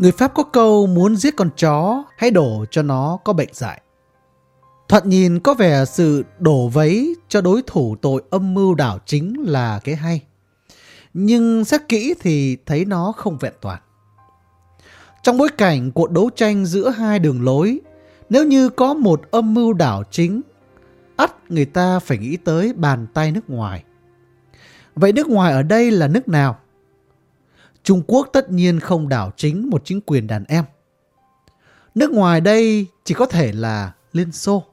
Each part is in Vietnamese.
Người Pháp có câu muốn giết con chó, hãy đổ cho nó có bệnh dại. Thoạt nhìn có vẻ sự đổ vấy cho đối thủ tội âm mưu đảo chính là cái hay. Nhưng xét kỹ thì thấy nó không vẹn toàn. Trong bối cảnh cuộc đấu tranh giữa hai đường lối, nếu như có một âm mưu đảo chính, ắt người ta phải nghĩ tới bàn tay nước ngoài. Vậy nước ngoài ở đây là nước nào? Trung Quốc tất nhiên không đảo chính một chính quyền đàn em. Nước ngoài đây chỉ có thể là Liên Xô.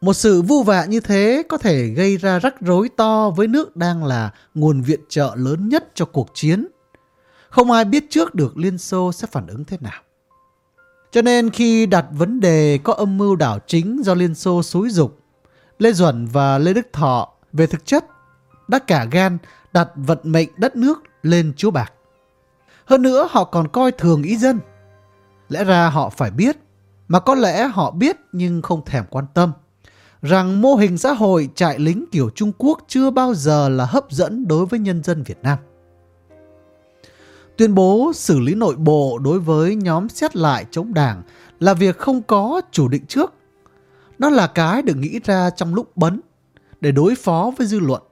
Một sự vu vạ như thế có thể gây ra rắc rối to với nước đang là nguồn viện trợ lớn nhất cho cuộc chiến. Không ai biết trước được Liên Xô sẽ phản ứng thế nào. Cho nên khi đặt vấn đề có âm mưu đảo chính do Liên Xô xúi dục, Lê Duẩn và Lê Đức Thọ về thực chất đã cả gan đặt vận mệnh đất nước lên chúa bạc. Hơn nữa họ còn coi thường ý dân. Lẽ ra họ phải biết, mà có lẽ họ biết nhưng không thèm quan tâm, rằng mô hình xã hội trại lính kiểu Trung Quốc chưa bao giờ là hấp dẫn đối với nhân dân Việt Nam. Tuyên bố xử lý nội bộ đối với nhóm xét lại chống đảng là việc không có chủ định trước. Nó là cái được nghĩ ra trong lúc bấn để đối phó với dư luận.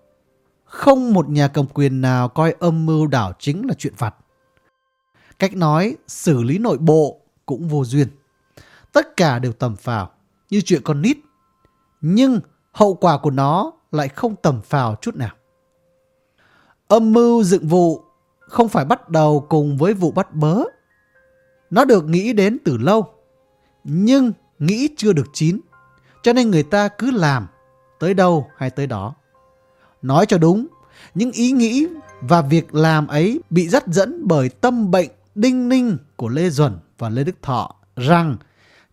Không một nhà cầm quyền nào coi âm mưu đảo chính là chuyện vặt. Cách nói xử lý nội bộ cũng vô duyên. Tất cả đều tầm phào, như chuyện con nít. Nhưng hậu quả của nó lại không tầm phào chút nào. Âm mưu dựng vụ không phải bắt đầu cùng với vụ bắt bớ. Nó được nghĩ đến từ lâu, nhưng nghĩ chưa được chín, cho nên người ta cứ làm, tới đâu hay tới đó. Nói cho đúng, những ý nghĩ và việc làm ấy bị dắt dẫn bởi tâm bệnh đinh ninh của Lê Duẩn và Lê Đức Thọ rằng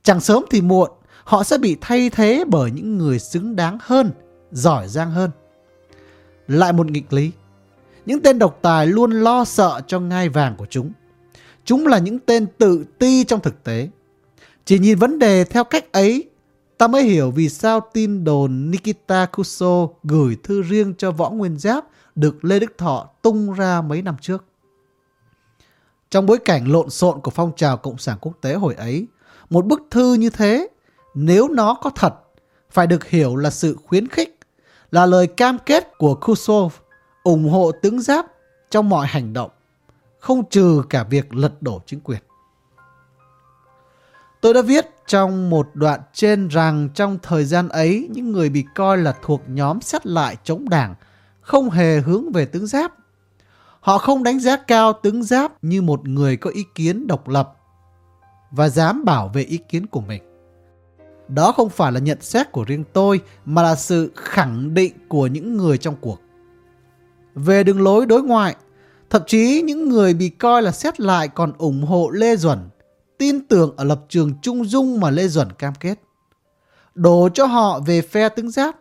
chẳng sớm thì muộn họ sẽ bị thay thế bởi những người xứng đáng hơn, giỏi giang hơn. Lại một nghịch lý, những tên độc tài luôn lo sợ cho ngai vàng của chúng. Chúng là những tên tự ti trong thực tế. Chỉ nhìn vấn đề theo cách ấy, ta mới hiểu vì sao tin đồn Nikita Kuso gửi thư riêng cho Võ Nguyên Giáp được Lê Đức Thọ tung ra mấy năm trước. Trong bối cảnh lộn xộn của phong trào Cộng sản quốc tế hồi ấy, một bức thư như thế, nếu nó có thật, phải được hiểu là sự khuyến khích, là lời cam kết của Khrushchev ủng hộ tướng Giáp trong mọi hành động, không trừ cả việc lật đổ chính quyền. Tôi đã viết trong một đoạn trên rằng trong thời gian ấy, những người bị coi là thuộc nhóm xét lại chống đảng không hề hướng về tướng Giáp Họ không đánh giá cao tướng giáp như một người có ý kiến độc lập và dám bảo vệ ý kiến của mình. Đó không phải là nhận xét của riêng tôi mà là sự khẳng định của những người trong cuộc. Về đường lối đối ngoại, thậm chí những người bị coi là xét lại còn ủng hộ Lê Duẩn, tin tưởng ở lập trường trung dung mà Lê Duẩn cam kết. Đổ cho họ về phe tướng giáp,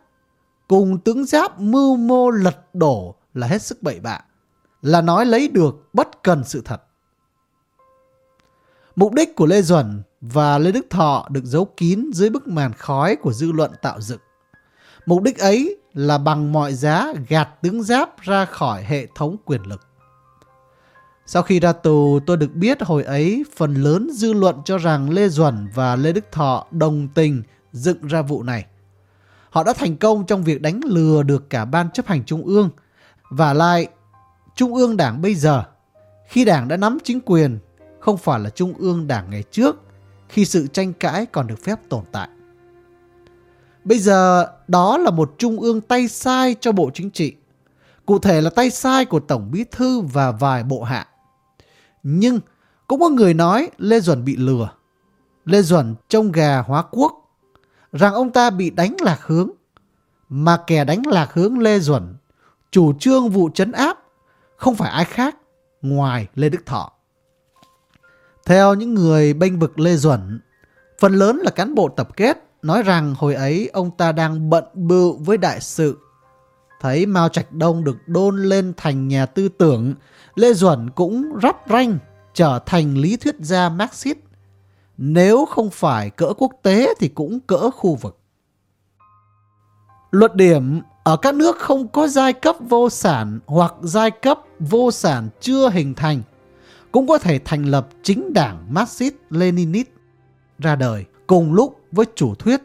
cùng tướng giáp mưu mô lật đổ là hết sức bậy bạ là nói lấy được bất cần sự thật. Mục đích của Lê Duẩn và Lê Đức Thọ được giấu kín dưới bức màn khói của dư luận tạo dựng. Mục đích ấy là bằng mọi giá gạt tướng giáp ra khỏi hệ thống quyền lực. Sau khi ra tù, tôi được biết hồi ấy phần lớn dư luận cho rằng Lê Duẩn và Lê Đức Thọ đồng tình dựng ra vụ này. Họ đã thành công trong việc đánh lừa được cả ban chấp hành trung ương và lại Trung ương Đảng bây giờ, khi Đảng đã nắm chính quyền, không phải là Trung ương Đảng ngày trước, khi sự tranh cãi còn được phép tồn tại. Bây giờ đó là một Trung ương tay sai cho Bộ Chính trị, cụ thể là tay sai của Tổng Bí Thư và vài bộ hạ. Nhưng cũng có người nói Lê Duẩn bị lừa, Lê Duẩn trông gà hóa quốc, rằng ông ta bị đánh lạc hướng, mà kẻ đánh lạc hướng Lê Duẩn chủ trương vụ chấn áp không phải ai khác ngoài Lê Đức Thọ. Theo những người bênh vực Lê Duẩn, phần lớn là cán bộ tập kết nói rằng hồi ấy ông ta đang bận bự với đại sự. Thấy Mao Trạch Đông được đôn lên thành nhà tư tưởng, Lê Duẩn cũng rắp ranh trở thành lý thuyết gia Marxist. Nếu không phải cỡ quốc tế thì cũng cỡ khu vực. Luật điểm ở các nước không có giai cấp vô sản hoặc giai cấp vô sản chưa hình thành, cũng có thể thành lập chính đảng Marxist-Leninist ra đời cùng lúc với chủ thuyết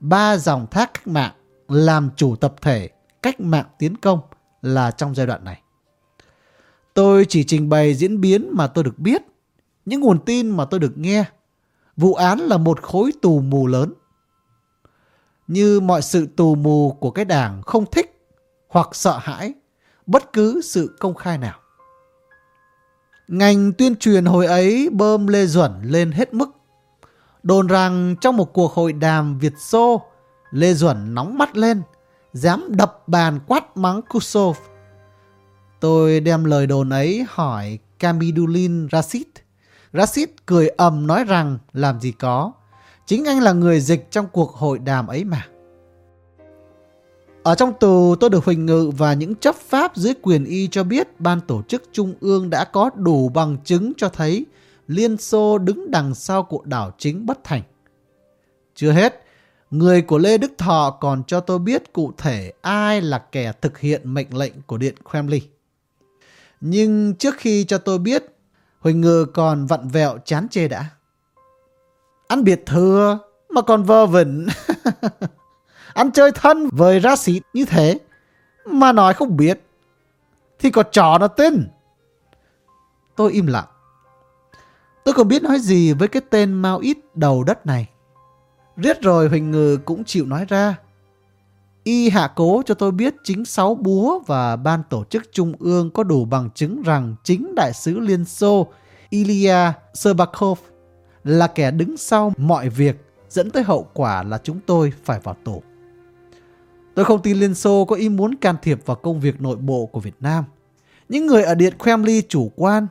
ba dòng thác cách mạng làm chủ tập thể cách mạng tiến công là trong giai đoạn này. Tôi chỉ trình bày diễn biến mà tôi được biết, những nguồn tin mà tôi được nghe. Vụ án là một khối tù mù lớn. Như mọi sự tù mù của cái đảng không thích hoặc sợ hãi bất cứ sự công khai nào. Ngành tuyên truyền hồi ấy bơm Lê Duẩn lên hết mức. Đồn rằng trong một cuộc hội đàm Việt Xô, Lê Duẩn nóng mắt lên, dám đập bàn quát mắng Kusov. Tôi đem lời đồn ấy hỏi Kamidulin Rashid. Rashid cười ầm nói rằng làm gì có. Chính anh là người dịch trong cuộc hội đàm ấy mà. Ở trong tù tôi được Huỳnh Ngự và những chấp pháp dưới quyền y cho biết ban tổ chức trung ương đã có đủ bằng chứng cho thấy Liên Xô đứng đằng sau cuộc đảo chính bất thành. Chưa hết, người của Lê Đức Thọ còn cho tôi biết cụ thể ai là kẻ thực hiện mệnh lệnh của Điện Kremlin. Nhưng trước khi cho tôi biết, Huỳnh Ngự còn vặn vẹo chán chê đã. Ăn biệt thừa mà còn vơ vẩn. Ăn chơi thân với ra xịt như thế mà nói không biết thì có trò nó tin. Tôi im lặng. Tôi không biết nói gì với cái tên mau ít đầu đất này. Riết rồi Huỳnh Ngừ cũng chịu nói ra. Y hạ cố cho tôi biết chính sáu búa và ban tổ chức trung ương có đủ bằng chứng rằng chính đại sứ Liên Xô Ilya Serbakov là kẻ đứng sau mọi việc dẫn tới hậu quả là chúng tôi phải vào tù. Tôi không tin Liên Xô có ý muốn can thiệp vào công việc nội bộ của Việt Nam. Những người ở Điện Kremlin chủ quan,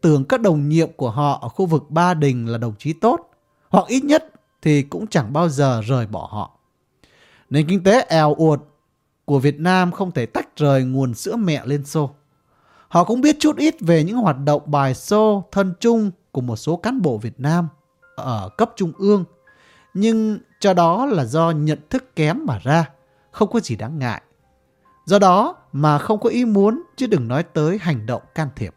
tưởng các đồng nhiệm của họ ở khu vực Ba Đình là đồng chí tốt, hoặc ít nhất thì cũng chẳng bao giờ rời bỏ họ. Nền kinh tế eo uột của Việt Nam không thể tách rời nguồn sữa mẹ Liên Xô. Họ cũng biết chút ít về những hoạt động bài xô thân chung của một số cán bộ Việt Nam ở cấp trung ương, nhưng cho đó là do nhận thức kém mà ra không có gì đáng ngại. Do đó mà không có ý muốn chứ đừng nói tới hành động can thiệp.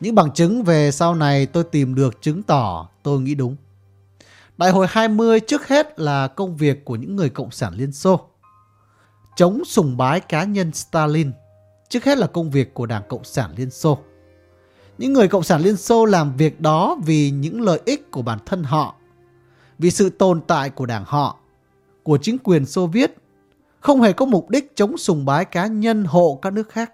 Những bằng chứng về sau này tôi tìm được chứng tỏ tôi nghĩ đúng. Đại hội 20 trước hết là công việc của những người Cộng sản Liên Xô. Chống sùng bái cá nhân Stalin trước hết là công việc của Đảng Cộng sản Liên Xô. Những người Cộng sản Liên Xô làm việc đó vì những lợi ích của bản thân họ, vì sự tồn tại của đảng họ của chính quyền Xô Viết không hề có mục đích chống sùng bái cá nhân hộ các nước khác.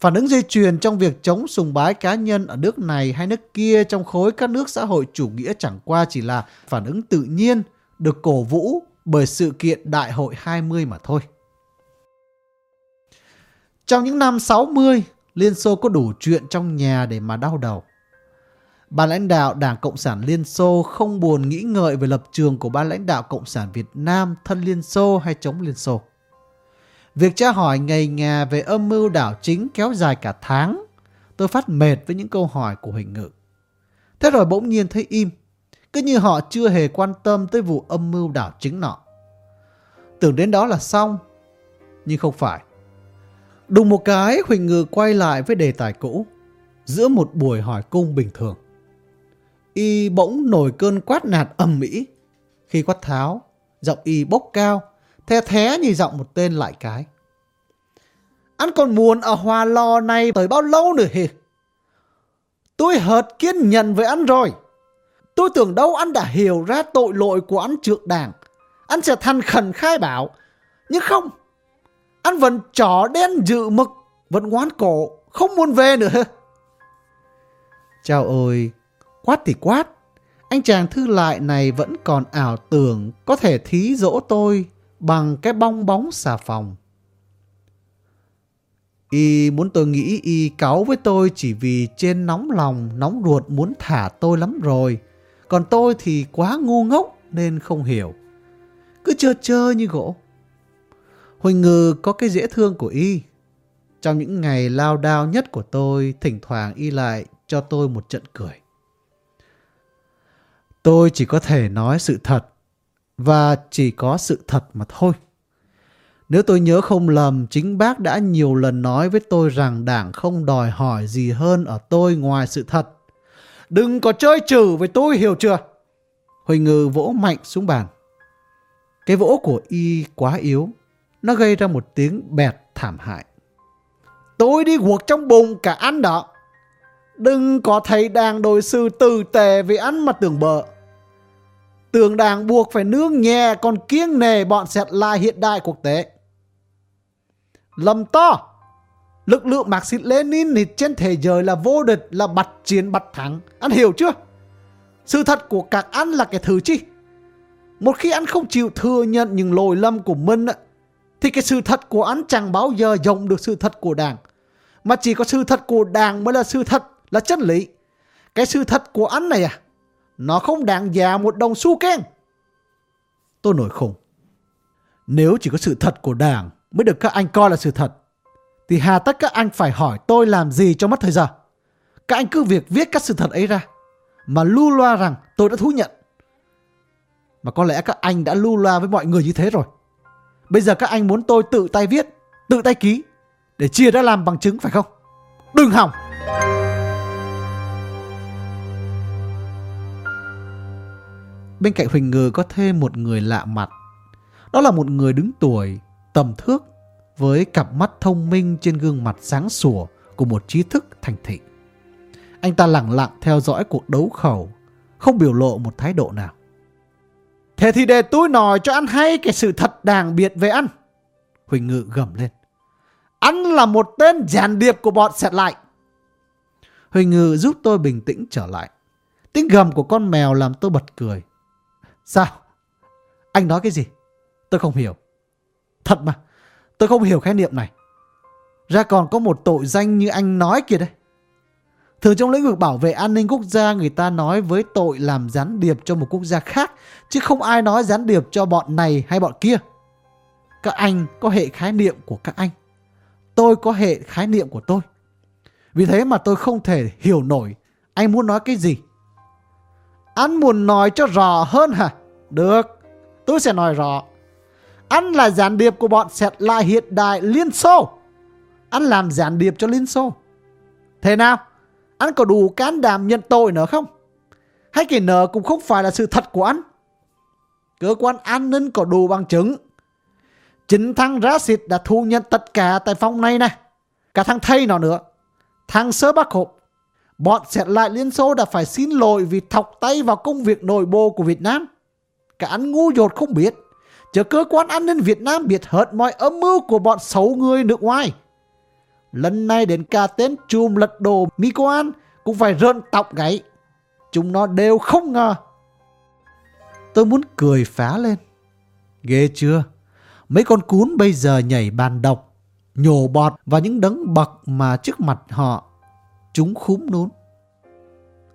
Phản ứng dây chuyền trong việc chống sùng bái cá nhân ở nước này hay nước kia trong khối các nước xã hội chủ nghĩa chẳng qua chỉ là phản ứng tự nhiên được cổ vũ bởi sự kiện Đại hội 20 mà thôi. Trong những năm 60, Liên Xô có đủ chuyện trong nhà để mà đau đầu. Ban lãnh đạo Đảng Cộng sản Liên Xô không buồn nghĩ ngợi về lập trường của ban lãnh đạo Cộng sản Việt Nam thân Liên Xô hay chống Liên Xô. Việc tra hỏi ngày nhà về âm mưu đảo chính kéo dài cả tháng, tôi phát mệt với những câu hỏi của Huỳnh Ngự. Thế rồi bỗng nhiên thấy im, cứ như họ chưa hề quan tâm tới vụ âm mưu đảo chính nọ. Tưởng đến đó là xong, nhưng không phải. Đùng một cái, Huỳnh Ngự quay lại với đề tài cũ, giữa một buổi hỏi cung bình thường y bỗng nổi cơn quát nạt ầm mỹ. Khi quát tháo, giọng y bốc cao, the thé như giọng một tên lại cái. Anh còn muốn ở hòa lò này tới bao lâu nữa hề? Tôi hợt kiên nhận với anh rồi. Tôi tưởng đâu anh đã hiểu ra tội lỗi của anh trước đảng. Anh sẽ thành khẩn khai bảo. Nhưng không. Anh vẫn trỏ đen dự mực, vẫn ngoan cổ, không muốn về nữa. Chào ơi, Quát thì quát, anh chàng thư lại này vẫn còn ảo tưởng có thể thí dỗ tôi bằng cái bong bóng xà phòng. Y muốn tôi nghĩ Y cáu với tôi chỉ vì trên nóng lòng, nóng ruột muốn thả tôi lắm rồi. Còn tôi thì quá ngu ngốc nên không hiểu. Cứ chơ chơ như gỗ. Huỳnh Ngư có cái dễ thương của Y. Trong những ngày lao đao nhất của tôi, thỉnh thoảng Y lại cho tôi một trận cười. Tôi chỉ có thể nói sự thật và chỉ có sự thật mà thôi. Nếu tôi nhớ không lầm, chính bác đã nhiều lần nói với tôi rằng đảng không đòi hỏi gì hơn ở tôi ngoài sự thật. Đừng có chơi trừ với tôi, hiểu chưa? Huỳnh Ngư vỗ mạnh xuống bàn. Cái vỗ của y quá yếu. Nó gây ra một tiếng bẹt thảm hại. Tôi đi guộc trong bụng cả ăn đó. Đừng có thấy đàng đội sư tử tề vì ăn mà tưởng bợ. Tưởng đảng buộc phải nương nhẹ còn kiêng nề bọn xẹt la hiện đại quốc tế. Lầm to! Lực lượng Marxist Lenin thì trên thế giới là vô địch, là bạch chiến bạch thắng. Anh hiểu chưa? Sự thật của các anh là cái thứ chi? Một khi anh không chịu thừa nhận những lỗi lầm của mình thì cái sự thật của anh chẳng bao giờ giống được sự thật của đảng. Mà chỉ có sự thật của đảng mới là sự thật, là chân lý. Cái sự thật của anh này à, nó không đáng giá một đồng xu keng. Tôi nổi khùng. Nếu chỉ có sự thật của đảng mới được các anh coi là sự thật, thì hà tất các anh phải hỏi tôi làm gì cho mất thời giờ. Các anh cứ việc viết các sự thật ấy ra, mà lưu loa rằng tôi đã thú nhận. Mà có lẽ các anh đã lưu loa với mọi người như thế rồi. Bây giờ các anh muốn tôi tự tay viết, tự tay ký, để chia ra làm bằng chứng phải không? Đừng hỏng! Bên cạnh Huỳnh Ngừ có thêm một người lạ mặt. Đó là một người đứng tuổi, tầm thước, với cặp mắt thông minh trên gương mặt sáng sủa của một trí thức thành thị. Anh ta lặng lặng theo dõi cuộc đấu khẩu, không biểu lộ một thái độ nào. Thế thì để tôi nói cho anh hay cái sự thật đàng biệt về anh. Huỳnh Ngự gầm lên. Anh là một tên gián điệp của bọn xẹt lại. Huỳnh Ngự giúp tôi bình tĩnh trở lại. Tiếng gầm của con mèo làm tôi bật cười. Sao? Anh nói cái gì? Tôi không hiểu. Thật mà, tôi không hiểu khái niệm này. Ra còn có một tội danh như anh nói kìa đấy Thường trong lĩnh vực bảo vệ an ninh quốc gia người ta nói với tội làm gián điệp cho một quốc gia khác chứ không ai nói gián điệp cho bọn này hay bọn kia. Các anh có hệ khái niệm của các anh. Tôi có hệ khái niệm của tôi. Vì thế mà tôi không thể hiểu nổi anh muốn nói cái gì. Anh muốn nói cho rõ hơn hả? Được, tôi sẽ nói rõ. Anh là gián điệp của bọn xẹt lại hiện đại Liên Xô. Anh làm gián điệp cho Liên Xô. Thế nào? Anh có đủ can đảm nhận tội nữa không? Hay cái nợ cũng không phải là sự thật của anh? Cơ quan an ninh có đủ bằng chứng. Chính thằng Rashid đã thu nhận tất cả tại phòng này này. Cả thằng thầy nó nữa. Thằng sơ bác hộp. Bọn sẽ lại Liên Xô đã phải xin lỗi vì thọc tay vào công việc nội bộ của Việt Nam. Cả anh ngu dột không biết. Chờ cơ quan an ninh Việt Nam biết hết mọi âm mưu của bọn xấu người nước ngoài. Lần này đến cả tên chùm lật đồ Mikoan cũng phải rơn tóc gáy. Chúng nó đều không ngờ. Tôi muốn cười phá lên. Ghê chưa? Mấy con cún bây giờ nhảy bàn độc, nhổ bọt và những đấng bậc mà trước mặt họ. Chúng khúm nốn.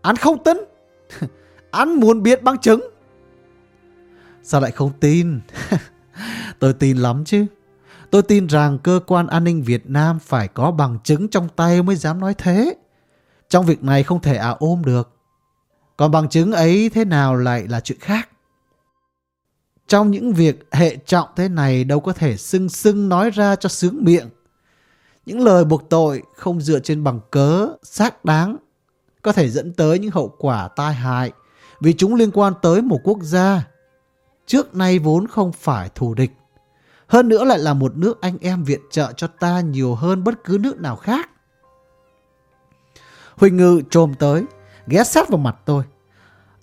Anh không tin. Anh muốn biết bằng chứng. Sao lại không tin? Tôi tin lắm chứ. Tôi tin rằng cơ quan an ninh Việt Nam phải có bằng chứng trong tay mới dám nói thế. Trong việc này không thể à ôm được. Còn bằng chứng ấy thế nào lại là chuyện khác. Trong những việc hệ trọng thế này đâu có thể xưng xưng nói ra cho sướng miệng. Những lời buộc tội không dựa trên bằng cớ, xác đáng, có thể dẫn tới những hậu quả tai hại vì chúng liên quan tới một quốc gia. Trước nay vốn không phải thù địch. Hơn nữa lại là một nước anh em viện trợ cho ta nhiều hơn bất cứ nước nào khác. Huỳnh Ngự trồm tới, ghé sát vào mặt tôi.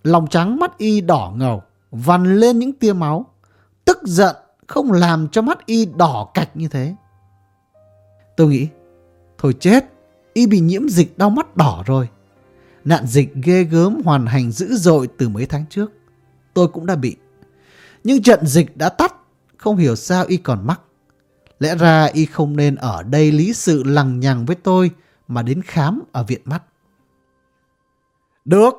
Lòng trắng mắt y đỏ ngầu, vằn lên những tia máu. Tức giận không làm cho mắt y đỏ cạch như thế. Tôi nghĩ, thôi chết, y bị nhiễm dịch đau mắt đỏ rồi. Nạn dịch ghê gớm hoàn hành dữ dội từ mấy tháng trước. Tôi cũng đã bị. Nhưng trận dịch đã tắt không hiểu sao y còn mắc. Lẽ ra y không nên ở đây lý sự lằng nhằng với tôi mà đến khám ở viện mắt. Được,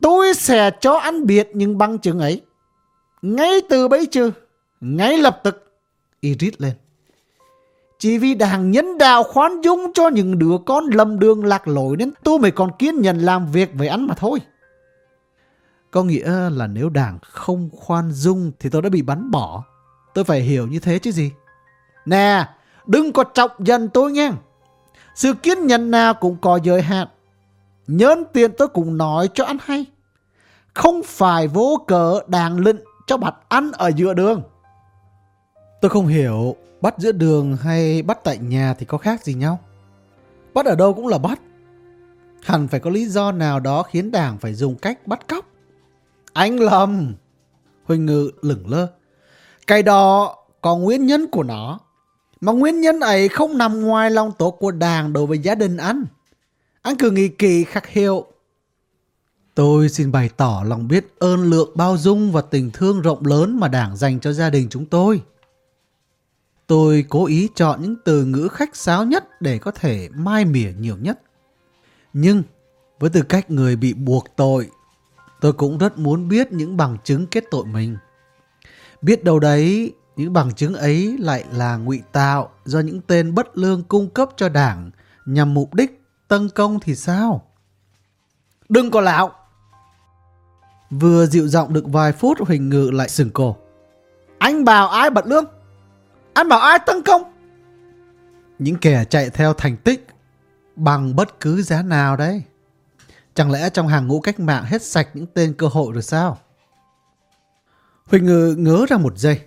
tôi sẽ cho anh biết những bằng chứng ấy. Ngay từ bấy chứ, ngay lập tức. Y rít lên. Chỉ vì đảng nhân đạo khoan dung cho những đứa con lầm đường lạc lối nên tôi mới còn kiên nhẫn làm việc với anh mà thôi. Có nghĩa là nếu đảng không khoan dung thì tôi đã bị bắn bỏ. Tôi phải hiểu như thế chứ gì. Nè, đừng có trọng dần tôi nghe. Sự kiên nhẫn nào cũng có giới hạn. Nhớn tiền tôi cũng nói cho anh hay. Không phải vô cớ đàng lịnh cho bạn ăn ở giữa đường. Tôi không hiểu bắt giữa đường hay bắt tại nhà thì có khác gì nhau. Bắt ở đâu cũng là bắt. Hẳn phải có lý do nào đó khiến đảng phải dùng cách bắt cóc. Anh lầm. Huỳnh Ngự lửng lơ. Cái đó có nguyên nhân của nó. Mà nguyên nhân ấy không nằm ngoài lòng tốt của đảng đối với gia đình anh. Anh cứ nghĩ kỳ khắc hiệu. Tôi xin bày tỏ lòng biết ơn lượng bao dung và tình thương rộng lớn mà đảng dành cho gia đình chúng tôi. Tôi cố ý chọn những từ ngữ khách sáo nhất để có thể mai mỉa nhiều nhất. Nhưng với tư cách người bị buộc tội, tôi cũng rất muốn biết những bằng chứng kết tội mình. Biết đâu đấy, những bằng chứng ấy lại là ngụy tạo do những tên bất lương cung cấp cho đảng nhằm mục đích tấn công thì sao? Đừng có lão! Vừa dịu giọng được vài phút Huỳnh Ngự lại sừng cổ. Anh bảo ai bật lương? Anh bảo ai tấn công? Những kẻ chạy theo thành tích bằng bất cứ giá nào đấy. Chẳng lẽ trong hàng ngũ cách mạng hết sạch những tên cơ hội rồi sao? Huỳnh Ngự ngớ ra một giây.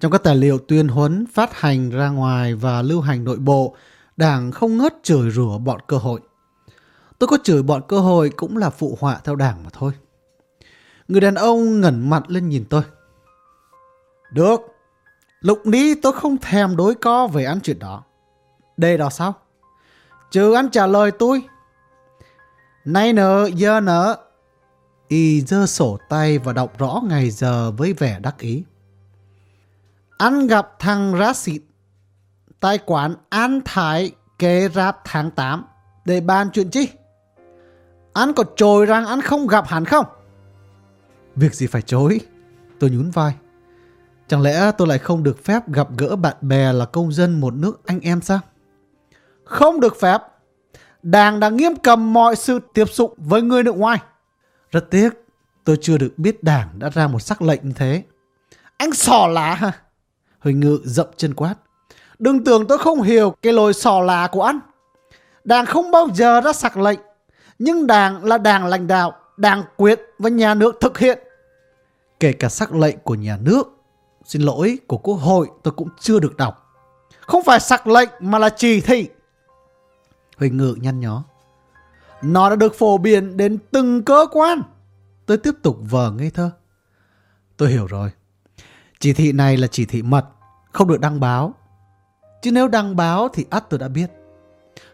Trong các tài liệu tuyên huấn phát hành ra ngoài và lưu hành nội bộ, đảng không ngớt chửi rủa bọn cơ hội. Tôi có chửi bọn cơ hội cũng là phụ họa theo đảng mà thôi. Người đàn ông ngẩn mặt lên nhìn tôi. Được, lúc đi tôi không thèm đối co về ăn chuyện đó. Đây đó sao? Chứ anh trả lời tôi. Nay nợ, giờ nợ. Y giơ sổ tay và đọc rõ ngày giờ với vẻ đắc ý. Anh gặp thằng Rashid tại quán An Thái kế rạp tháng 8 để bàn chuyện chi? Anh có trồi rằng anh không gặp hắn không? Việc gì phải chối? Tôi nhún vai. Chẳng lẽ tôi lại không được phép gặp gỡ bạn bè là công dân một nước anh em sao? Không được phép. Đảng đã nghiêm cầm mọi sự tiếp xúc với người nước ngoài. Rất tiếc, tôi chưa được biết đảng đã ra một sắc lệnh như thế. Anh sò lá hả? Huỳnh Ngự dậm chân quát. Đừng tưởng tôi không hiểu cái lối sò lá của anh. Đảng không bao giờ ra sắc lệnh. Nhưng đảng là đảng lãnh đạo, đảng quyết và nhà nước thực hiện. Kể cả sắc lệnh của nhà nước, xin lỗi, của quốc hội tôi cũng chưa được đọc. Không phải sắc lệnh mà là chỉ thị. Huỳnh Ngự nhăn nhó. Nó đã được phổ biến đến từng cơ quan. Tôi tiếp tục vờ ngây thơ. Tôi hiểu rồi. Chỉ thị này là chỉ thị mật, không được đăng báo. Chứ nếu đăng báo thì ắt tôi đã biết.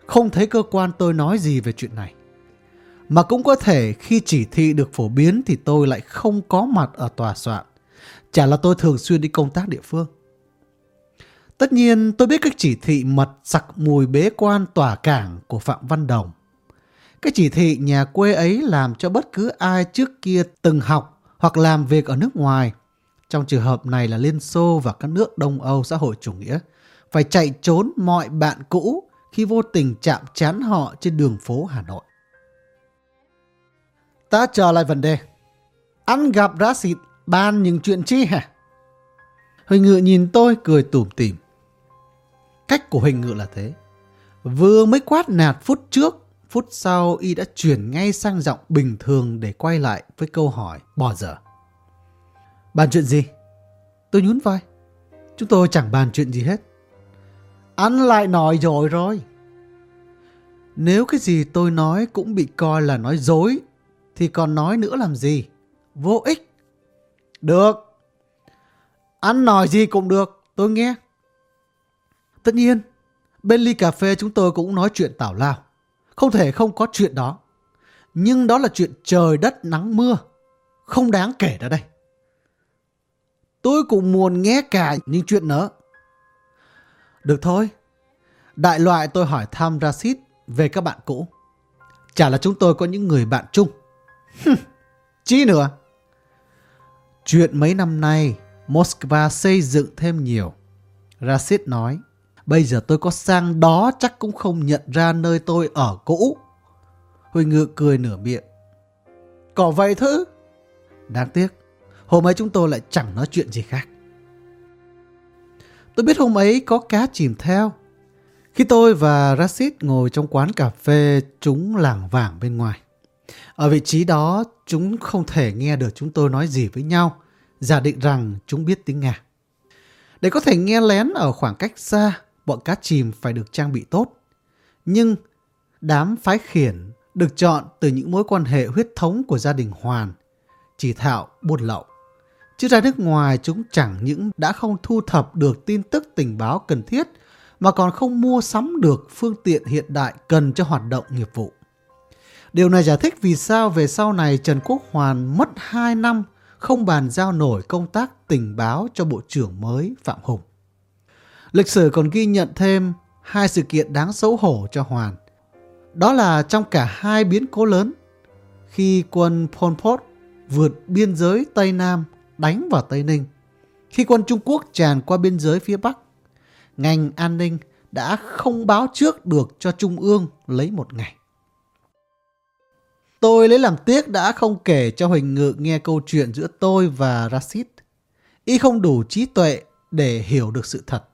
Không thấy cơ quan tôi nói gì về chuyện này. Mà cũng có thể khi chỉ thị được phổ biến thì tôi lại không có mặt ở tòa soạn. Chả là tôi thường xuyên đi công tác địa phương. Tất nhiên tôi biết các chỉ thị mật sặc mùi bế quan tỏa cảng của Phạm Văn Đồng. Cái chỉ thị nhà quê ấy làm cho bất cứ ai trước kia từng học hoặc làm việc ở nước ngoài, trong trường hợp này là Liên Xô và các nước Đông Âu xã hội chủ nghĩa, phải chạy trốn mọi bạn cũ khi vô tình chạm chán họ trên đường phố Hà Nội. Ta trở lại vấn đề. Ăn gặp Rashid ban những chuyện chi hả? Huỳnh Ngự nhìn tôi cười tủm tỉm. Cách của Huỳnh Ngự là thế. Vừa mới quát nạt phút trước, phút sau y đã chuyển ngay sang giọng bình thường để quay lại với câu hỏi bỏ dở. Bàn chuyện gì? Tôi nhún vai. Chúng tôi chẳng bàn chuyện gì hết. Anh lại nói rồi rồi. Nếu cái gì tôi nói cũng bị coi là nói dối, thì còn nói nữa làm gì? Vô ích. Được. Anh nói gì cũng được, tôi nghe. Tất nhiên, bên ly cà phê chúng tôi cũng nói chuyện tảo lao. Không thể không có chuyện đó. Nhưng đó là chuyện trời đất nắng mưa. Không đáng kể ra đây. Tôi cũng muốn nghe cả những chuyện nữa. Được thôi. Đại loại tôi hỏi thăm Rashid về các bạn cũ. Chả là chúng tôi có những người bạn chung. Chi nữa? Chuyện mấy năm nay, Moscow xây dựng thêm nhiều. Rashid nói. Bây giờ tôi có sang đó chắc cũng không nhận ra nơi tôi ở cũ. Huy Ngự cười nửa miệng. Có vậy thứ? Đáng tiếc, hôm ấy chúng tôi lại chẳng nói chuyện gì khác. Tôi biết hôm ấy có cá chìm theo. Khi tôi và Rashid ngồi trong quán cà phê, chúng lảng vảng bên ngoài. Ở vị trí đó, chúng không thể nghe được chúng tôi nói gì với nhau, giả định rằng chúng biết tiếng Nga. Để có thể nghe lén ở khoảng cách xa, bọn cá chìm phải được trang bị tốt. Nhưng đám phái khiển được chọn từ những mối quan hệ huyết thống của gia đình Hoàn, chỉ thạo buôn lậu. Chứ ra nước ngoài chúng chẳng những đã không thu thập được tin tức tình báo cần thiết mà còn không mua sắm được phương tiện hiện đại cần cho hoạt động nghiệp vụ. Điều này giải thích vì sao về sau này Trần Quốc Hoàn mất 2 năm không bàn giao nổi công tác tình báo cho Bộ trưởng mới Phạm Hùng. Lịch sử còn ghi nhận thêm hai sự kiện đáng xấu hổ cho Hoàn. Đó là trong cả hai biến cố lớn, khi quân Pol Pot vượt biên giới Tây Nam đánh vào Tây Ninh, khi quân Trung Quốc tràn qua biên giới phía Bắc, ngành an ninh đã không báo trước được cho Trung ương lấy một ngày. Tôi lấy làm tiếc đã không kể cho Huỳnh Ngự nghe câu chuyện giữa tôi và Rashid. Y không đủ trí tuệ để hiểu được sự thật.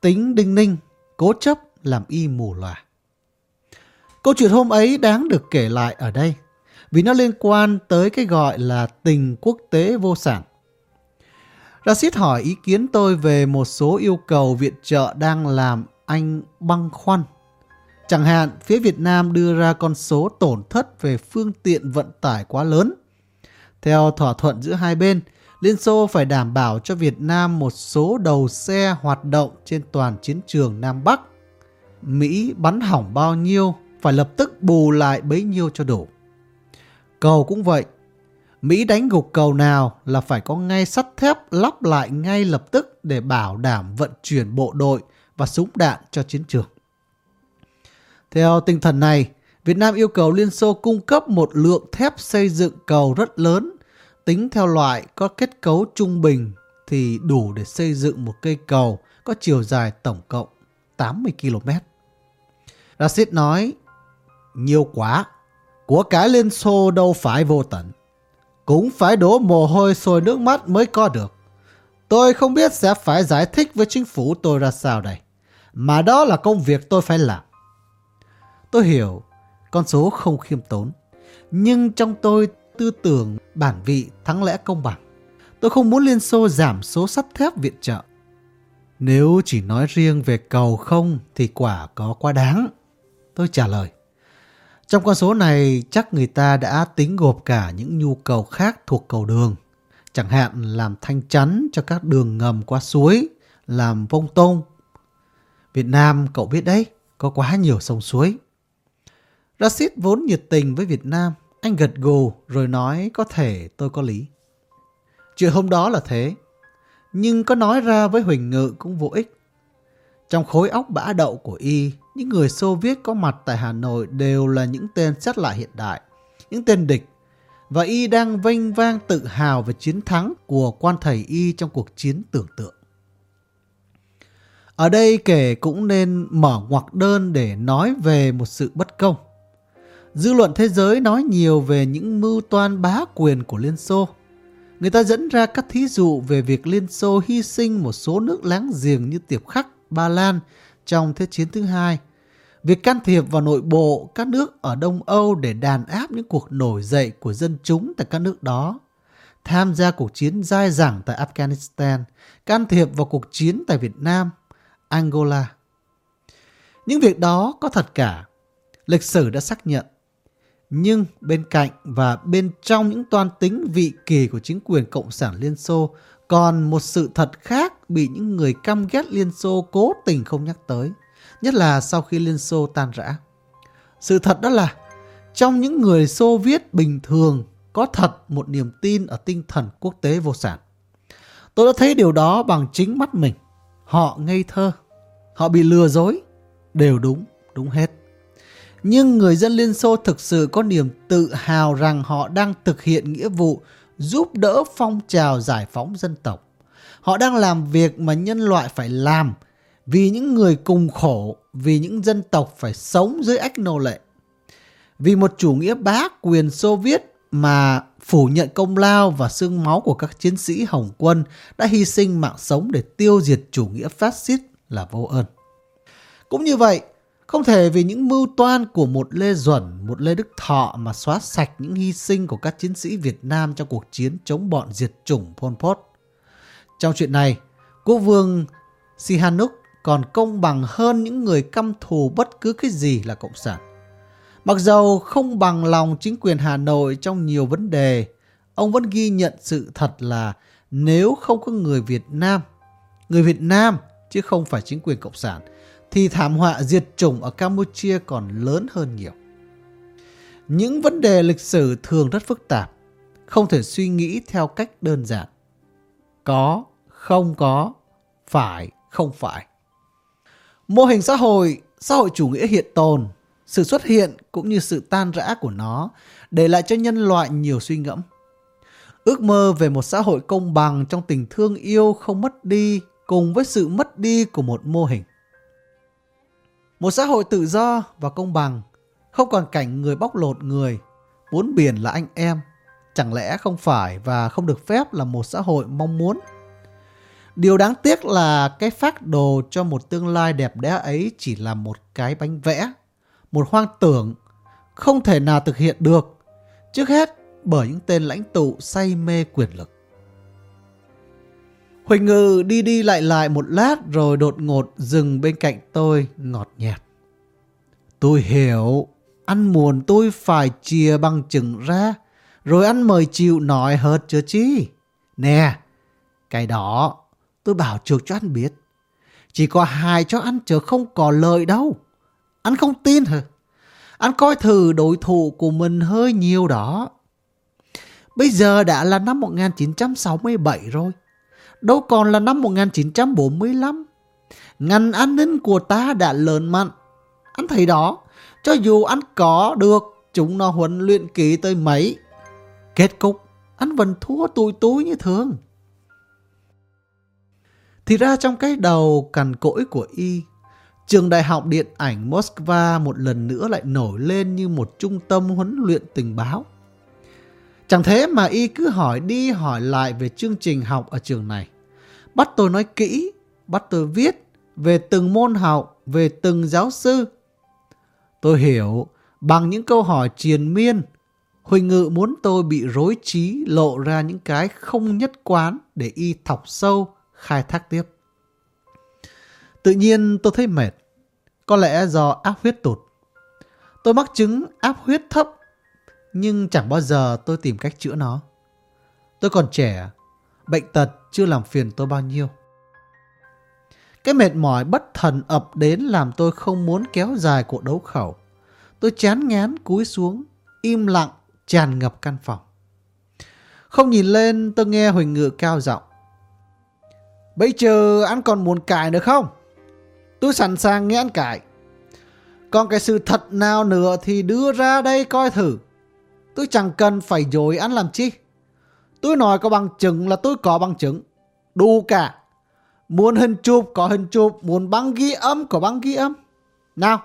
Tính đinh ninh, cố chấp làm y mù lòa. Câu chuyện hôm ấy đáng được kể lại ở đây vì nó liên quan tới cái gọi là tình quốc tế vô sản. Rashid hỏi ý kiến tôi về một số yêu cầu viện trợ đang làm anh băng khoăn. Chẳng hạn, phía Việt Nam đưa ra con số tổn thất về phương tiện vận tải quá lớn. Theo thỏa thuận giữa hai bên, Liên Xô phải đảm bảo cho Việt Nam một số đầu xe hoạt động trên toàn chiến trường Nam Bắc. Mỹ bắn hỏng bao nhiêu, phải lập tức bù lại bấy nhiêu cho đủ. Cầu cũng vậy. Mỹ đánh gục cầu nào là phải có ngay sắt thép lắp lại ngay lập tức để bảo đảm vận chuyển bộ đội và súng đạn cho chiến trường. Theo tinh thần này, Việt Nam yêu cầu Liên Xô cung cấp một lượng thép xây dựng cầu rất lớn, tính theo loại có kết cấu trung bình thì đủ để xây dựng một cây cầu có chiều dài tổng cộng 80 km. Rashid nói, nhiều quá, của cái Liên Xô đâu phải vô tận. Cũng phải đổ mồ hôi sôi nước mắt mới có được. Tôi không biết sẽ phải giải thích với chính phủ tôi ra sao đây. Mà đó là công việc tôi phải làm. Tôi hiểu, con số không khiêm tốn. Nhưng trong tôi tư tưởng bản vị thắng lẽ công bằng. Tôi không muốn Liên Xô giảm số sắt thép viện trợ. Nếu chỉ nói riêng về cầu không thì quả có quá đáng. Tôi trả lời. Trong con số này chắc người ta đã tính gộp cả những nhu cầu khác thuộc cầu đường. Chẳng hạn làm thanh chắn cho các đường ngầm qua suối, làm vông tông. Việt Nam cậu biết đấy, có quá nhiều sông suối. Rashid vốn nhiệt tình với Việt Nam, anh gật gù rồi nói có thể tôi có lý. Chuyện hôm đó là thế, nhưng có nói ra với Huỳnh Ngự cũng vô ích. Trong khối óc bã đậu của Y, những người Xô Viết có mặt tại Hà Nội đều là những tên xét lại hiện đại, những tên địch. Và Y đang vênh vang tự hào về chiến thắng của quan thầy Y trong cuộc chiến tưởng tượng. Ở đây kể cũng nên mở ngoặc đơn để nói về một sự bất công. Dư luận thế giới nói nhiều về những mưu toan bá quyền của Liên Xô. Người ta dẫn ra các thí dụ về việc Liên Xô hy sinh một số nước láng giềng như Tiệp Khắc, Ba Lan trong Thế chiến thứ hai. Việc can thiệp vào nội bộ các nước ở Đông Âu để đàn áp những cuộc nổi dậy của dân chúng tại các nước đó. Tham gia cuộc chiến dai dẳng tại Afghanistan, can thiệp vào cuộc chiến tại Việt Nam, Angola. Những việc đó có thật cả. Lịch sử đã xác nhận nhưng bên cạnh và bên trong những toan tính vị kỳ của chính quyền Cộng sản Liên Xô còn một sự thật khác bị những người căm ghét Liên Xô cố tình không nhắc tới, nhất là sau khi Liên Xô tan rã. Sự thật đó là trong những người Xô Viết bình thường có thật một niềm tin ở tinh thần quốc tế vô sản. Tôi đã thấy điều đó bằng chính mắt mình. Họ ngây thơ, họ bị lừa dối, đều đúng, đúng hết. Nhưng người dân Liên Xô thực sự có niềm tự hào rằng họ đang thực hiện nghĩa vụ giúp đỡ phong trào giải phóng dân tộc. Họ đang làm việc mà nhân loại phải làm vì những người cùng khổ, vì những dân tộc phải sống dưới ách nô lệ. Vì một chủ nghĩa bá quyền Xô Viết mà phủ nhận công lao và xương máu của các chiến sĩ Hồng quân đã hy sinh mạng sống để tiêu diệt chủ nghĩa phát xít là vô ơn. Cũng như vậy, không thể vì những mưu toan của một Lê Duẩn, một Lê Đức Thọ mà xóa sạch những hy sinh của các chiến sĩ Việt Nam trong cuộc chiến chống bọn diệt chủng Pol Pot. Trong chuyện này, quốc vương Sihanouk còn công bằng hơn những người căm thù bất cứ cái gì là Cộng sản. Mặc dầu không bằng lòng chính quyền Hà Nội trong nhiều vấn đề, ông vẫn ghi nhận sự thật là nếu không có người Việt Nam, người Việt Nam chứ không phải chính quyền Cộng sản, thì thảm họa diệt chủng ở Campuchia còn lớn hơn nhiều. Những vấn đề lịch sử thường rất phức tạp, không thể suy nghĩ theo cách đơn giản. Có, không có, phải, không phải. Mô hình xã hội, xã hội chủ nghĩa hiện tồn, sự xuất hiện cũng như sự tan rã của nó để lại cho nhân loại nhiều suy ngẫm. Ước mơ về một xã hội công bằng trong tình thương yêu không mất đi cùng với sự mất đi của một mô hình. Một xã hội tự do và công bằng, không còn cảnh người bóc lột người, bốn biển là anh em, chẳng lẽ không phải và không được phép là một xã hội mong muốn. Điều đáng tiếc là cái phác đồ cho một tương lai đẹp đẽ ấy chỉ là một cái bánh vẽ, một hoang tưởng, không thể nào thực hiện được, trước hết bởi những tên lãnh tụ say mê quyền lực. Huỳnh Ngự đi đi lại lại một lát rồi đột ngột dừng bên cạnh tôi ngọt nhạt. Tôi hiểu, ăn muộn tôi phải chia bằng chừng ra, rồi ăn mời chịu nói hết chứ chi. Nè, cái đó tôi bảo trượt cho anh biết. Chỉ có hại cho anh chứ không có lợi đâu. Anh không tin hả? Anh coi thử đối thủ của mình hơi nhiều đó. Bây giờ đã là năm 1967 rồi đâu còn là năm 1945. Ngành an ninh của ta đã lớn mạnh. Anh thấy đó, cho dù anh có được chúng nó huấn luyện kỹ tới mấy, kết cục anh vẫn thua tụi túi như thường. Thì ra trong cái đầu cằn cỗi của y, trường đại học điện ảnh Moscow một lần nữa lại nổi lên như một trung tâm huấn luyện tình báo. Chẳng thế mà y cứ hỏi đi hỏi lại về chương trình học ở trường này. Bắt tôi nói kỹ, bắt tôi viết về từng môn học, về từng giáo sư. Tôi hiểu, bằng những câu hỏi triền miên, Huỳnh Ngự muốn tôi bị rối trí lộ ra những cái không nhất quán để y thọc sâu, khai thác tiếp. Tự nhiên tôi thấy mệt, có lẽ do áp huyết tụt. Tôi mắc chứng áp huyết thấp nhưng chẳng bao giờ tôi tìm cách chữa nó. Tôi còn trẻ, bệnh tật chưa làm phiền tôi bao nhiêu. Cái mệt mỏi bất thần ập đến làm tôi không muốn kéo dài cuộc đấu khẩu. Tôi chán ngán cúi xuống, im lặng, tràn ngập căn phòng. Không nhìn lên tôi nghe Huỳnh Ngự cao giọng. Bây giờ anh còn muốn cãi nữa không? Tôi sẵn sàng nghe anh cãi. Còn cái sự thật nào nữa thì đưa ra đây coi thử. Tôi chẳng cần phải dối anh làm chi. Tôi nói có bằng chứng là tôi có bằng chứng. Đủ cả. Muốn hình chụp có hình chụp, muốn băng ghi âm có băng ghi âm. Nào,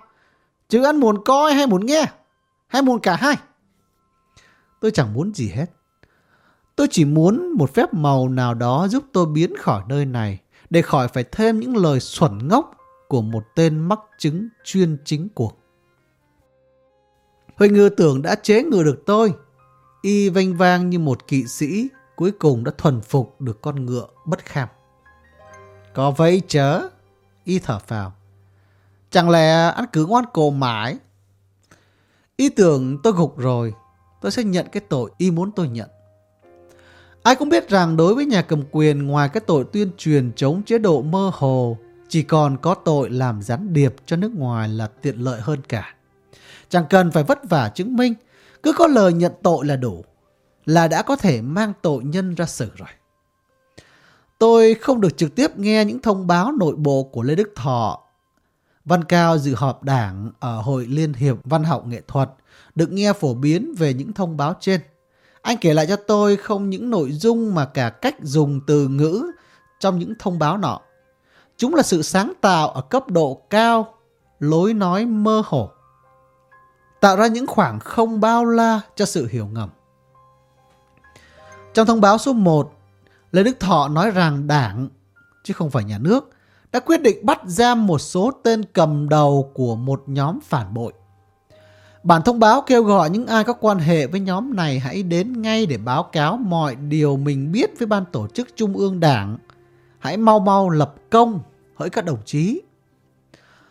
chứ anh muốn coi hay muốn nghe? Hay muốn cả hai? Tôi chẳng muốn gì hết. Tôi chỉ muốn một phép màu nào đó giúp tôi biến khỏi nơi này để khỏi phải thêm những lời xuẩn ngốc của một tên mắc chứng chuyên chính cuộc. Huỳnh ngư tưởng đã chế ngự được tôi. Y vanh vang như một kỵ sĩ, cuối cùng đã thuần phục được con ngựa bất kham. Có vậy chớ? Y thở phào. Chẳng lẽ anh cứ ngoan cổ mãi? Y tưởng tôi gục rồi, tôi sẽ nhận cái tội y muốn tôi nhận. Ai cũng biết rằng đối với nhà cầm quyền ngoài cái tội tuyên truyền chống chế độ mơ hồ, chỉ còn có tội làm gián điệp cho nước ngoài là tiện lợi hơn cả. Chẳng cần phải vất vả chứng minh, cứ có lời nhận tội là đủ, là đã có thể mang tội nhân ra xử rồi. Tôi không được trực tiếp nghe những thông báo nội bộ của Lê Đức Thọ. Văn Cao dự họp đảng ở Hội Liên hiệp Văn học Nghệ thuật, được nghe phổ biến về những thông báo trên. Anh kể lại cho tôi không những nội dung mà cả cách dùng từ ngữ trong những thông báo nọ. Chúng là sự sáng tạo ở cấp độ cao, lối nói mơ hồ tạo ra những khoảng không bao la cho sự hiểu ngầm. Trong thông báo số 1, Lê Đức Thọ nói rằng đảng, chứ không phải nhà nước, đã quyết định bắt giam một số tên cầm đầu của một nhóm phản bội. Bản thông báo kêu gọi những ai có quan hệ với nhóm này hãy đến ngay để báo cáo mọi điều mình biết với ban tổ chức Trung ương Đảng. Hãy mau mau lập công hỡi các đồng chí.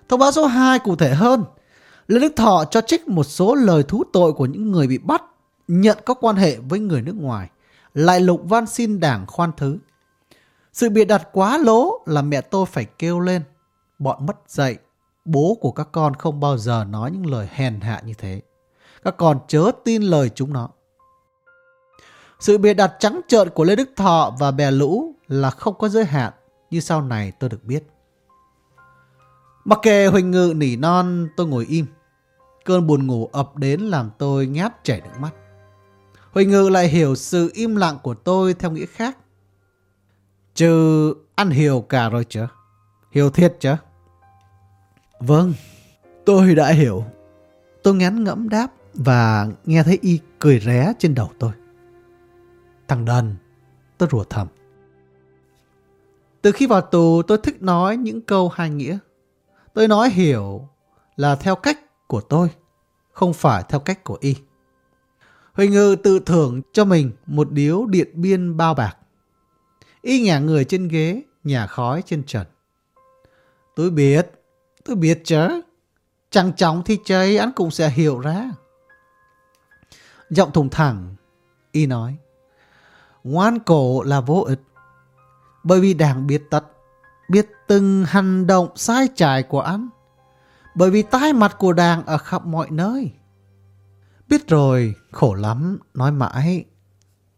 Thông báo số 2 cụ thể hơn, Lê Đức Thọ cho trích một số lời thú tội của những người bị bắt nhận có quan hệ với người nước ngoài, lại lục van xin đảng khoan thứ. Sự bịa đặt quá lố là mẹ tôi phải kêu lên. Bọn mất dạy, bố của các con không bao giờ nói những lời hèn hạ như thế. Các con chớ tin lời chúng nó. Sự bịa đặt trắng trợn của Lê Đức Thọ và bè lũ là không có giới hạn như sau này tôi được biết. Mặc kệ Huỳnh Ngự nỉ non tôi ngồi im. Cơn buồn ngủ ập đến làm tôi nhát chảy nước mắt. Huỳnh Ngự lại hiểu sự im lặng của tôi theo nghĩa khác. Chứ ăn hiểu cả rồi chứ? Hiểu thiệt chứ? Vâng, tôi đã hiểu. Tôi ngán ngẫm đáp và nghe thấy y cười ré trên đầu tôi. Thằng đần, tôi rủa thầm. Từ khi vào tù tôi thích nói những câu hai nghĩa. Tôi nói hiểu là theo cách của tôi, không phải theo cách của y. Huỳnh Ngư tự thưởng cho mình một điếu điện biên bao bạc. Y nhà người trên ghế, nhà khói trên trần. Tôi biết, tôi biết chứ. Chẳng chóng thì chơi anh cũng sẽ hiểu ra. Giọng thùng thẳng, Y nói. Ngoan cổ là vô ích. Bởi vì đảng biết tất, biết từng hành động sai trái của anh. Bởi vì tai mặt của đảng ở khắp mọi nơi. Biết rồi, khổ lắm, nói mãi.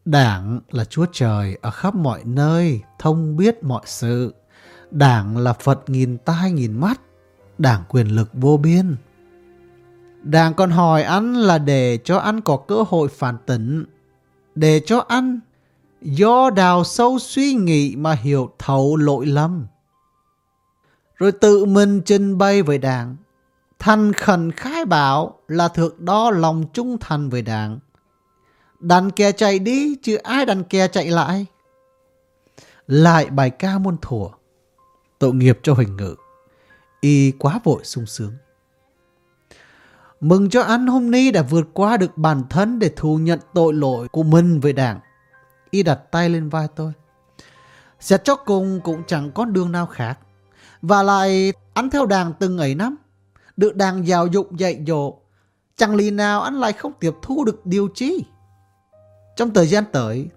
Đảng là Chúa Trời ở khắp mọi nơi, thông biết mọi sự. Đảng là Phật nghìn tai nghìn mắt, đảng quyền lực vô biên. Đảng còn hỏi anh là để cho anh có cơ hội phản tỉnh, để cho anh do đào sâu suy nghĩ mà hiểu thấu lỗi lầm. Rồi tự mình trình bày với đảng, thành khẩn khai bảo là thượng đo lòng trung thành với đảng. Đàn kè chạy đi, chứ ai đàn kè chạy lại. Lại bài ca muôn thủa. Tội nghiệp cho Huỳnh Ngự. Y quá vội sung sướng. Mừng cho anh hôm nay đã vượt qua được bản thân để thù nhận tội lỗi của mình với đảng. Y đặt tay lên vai tôi. Xét cho cùng cũng chẳng có đường nào khác. Và lại, anh theo đảng từng ấy năm. Được đảng giáo dục dạy dỗ. Chẳng lý nào anh lại không tiếp thu được điều chi. Trong thời gian tới,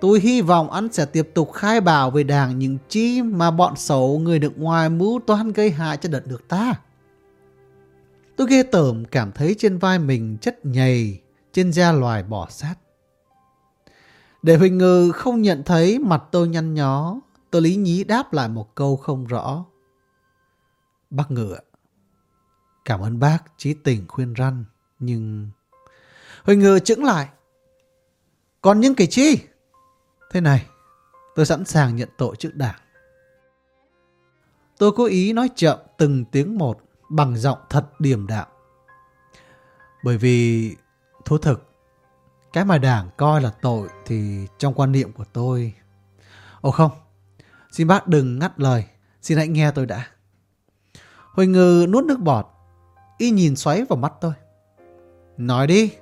tôi hy vọng anh sẽ tiếp tục khai bảo về đảng những chi mà bọn xấu người nước ngoài mưu toan gây hại cho đất nước ta. Tôi ghê tởm cảm thấy trên vai mình chất nhầy trên da loài bỏ sát. Để Huỳnh Ngư không nhận thấy mặt tôi nhăn nhó, tôi lý nhí đáp lại một câu không rõ. Bác Ngự cảm ơn bác trí tình khuyên răn, nhưng... Huỳnh Ngư chững lại. Còn những cái chi? Thế này, tôi sẵn sàng nhận tội trước đảng. Tôi cố ý nói chậm từng tiếng một bằng giọng thật điềm đạm. Bởi vì thú thực, cái mà đảng coi là tội thì trong quan niệm của tôi... Ồ không, xin bác đừng ngắt lời, xin hãy nghe tôi đã. Huỳnh Ngư nuốt nước bọt, y nhìn xoáy vào mắt tôi. Nói đi,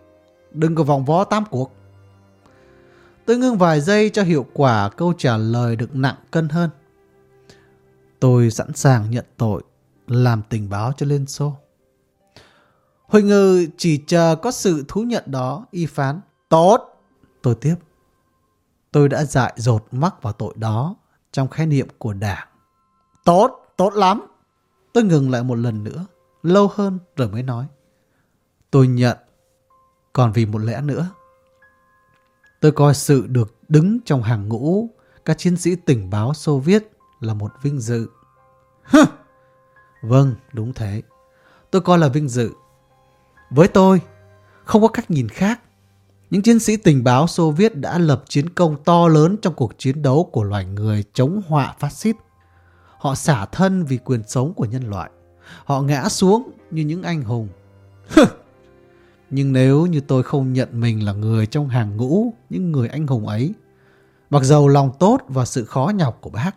đừng có vòng vó tam cuộc. Tôi ngưng vài giây cho hiệu quả câu trả lời được nặng cân hơn. Tôi sẵn sàng nhận tội, làm tình báo cho Liên Xô. Huỳnh Ngư chỉ chờ có sự thú nhận đó, y phán. Tốt! Tôi tiếp. Tôi đã dại dột mắc vào tội đó trong khái niệm của đảng. Tốt! Tốt lắm! Tôi ngừng lại một lần nữa, lâu hơn rồi mới nói. Tôi nhận, còn vì một lẽ nữa. Tôi coi sự được đứng trong hàng ngũ các chiến sĩ tình báo Xô Viết là một vinh dự. Hừ! Vâng, đúng thế. Tôi coi là vinh dự. Với tôi, không có cách nhìn khác. Những chiến sĩ tình báo Xô Viết đã lập chiến công to lớn trong cuộc chiến đấu của loài người chống họa phát xít. Họ xả thân vì quyền sống của nhân loại. Họ ngã xuống như những anh hùng. Nhưng nếu như tôi không nhận mình là người trong hàng ngũ những người anh hùng ấy, Mặc dầu lòng tốt và sự khó nhọc của bác,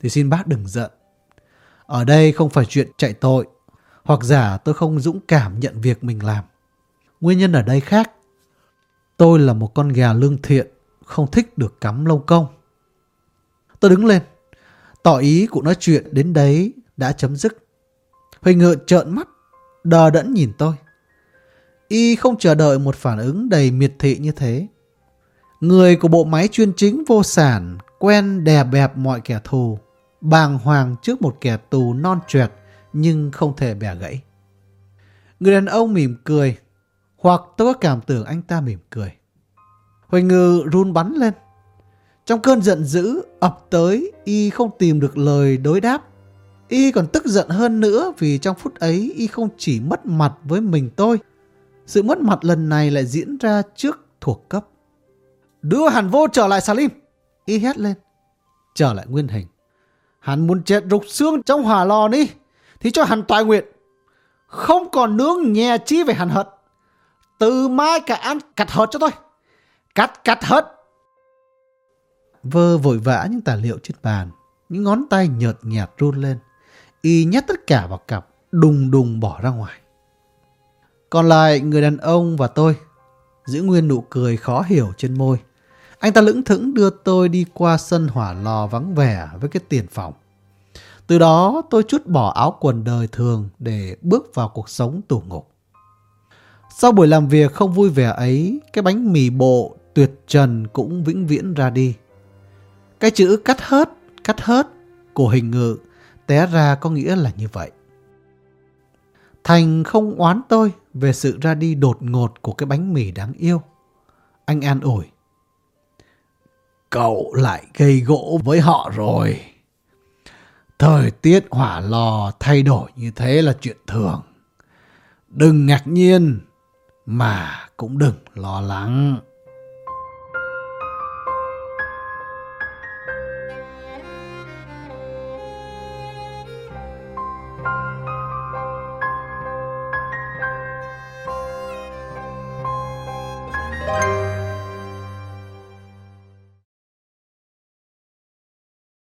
thì xin bác đừng giận. Ở đây không phải chuyện chạy tội, hoặc giả tôi không dũng cảm nhận việc mình làm. Nguyên nhân ở đây khác. Tôi là một con gà lương thiện, không thích được cắm lông công. Tôi đứng lên, tỏ ý cuộc nói chuyện đến đấy đã chấm dứt. Huỳnh ngự trợn mắt, đờ đẫn nhìn tôi. Y không chờ đợi một phản ứng đầy miệt thị như thế. Người của bộ máy chuyên chính vô sản, quen đè bẹp mọi kẻ thù, bàng hoàng trước một kẻ tù non trẹt nhưng không thể bẻ gãy. Người đàn ông mỉm cười, hoặc tôi có cảm tưởng anh ta mỉm cười. Huỳnh ngư run bắn lên. Trong cơn giận dữ ập tới, y không tìm được lời đối đáp. Y còn tức giận hơn nữa vì trong phút ấy y không chỉ mất mặt với mình tôi. Sự mất mặt lần này lại diễn ra trước thuộc cấp. Đưa hẳn vô trở lại Salim. Y hét lên. Trở lại nguyên hình. Hắn muốn chết rục xương trong hỏa lò đi. Thì cho hắn toại nguyện. Không còn nướng nhè chi về hắn hận. Từ mai cả ăn cắt hợt cho tôi. Cắt cắt hợt. Vơ vội vã những tài liệu trên bàn. Những ngón tay nhợt nhạt run lên. Y nhét tất cả vào cặp. Đùng đùng bỏ ra ngoài. Còn lại người đàn ông và tôi giữ nguyên nụ cười khó hiểu trên môi. Anh ta lững thững đưa tôi đi qua sân hỏa lò vắng vẻ với cái tiền phòng. Từ đó tôi chút bỏ áo quần đời thường để bước vào cuộc sống tù ngục. Sau buổi làm việc không vui vẻ ấy, cái bánh mì bộ tuyệt trần cũng vĩnh viễn ra đi. Cái chữ cắt hớt, cắt hớt của hình ngự té ra có nghĩa là như vậy. Thành không oán tôi về sự ra đi đột ngột của cái bánh mì đáng yêu. Anh an ủi. Cậu lại gây gỗ với họ rồi. Thời tiết hỏa lò thay đổi như thế là chuyện thường. Đừng ngạc nhiên, mà cũng đừng lo lắng.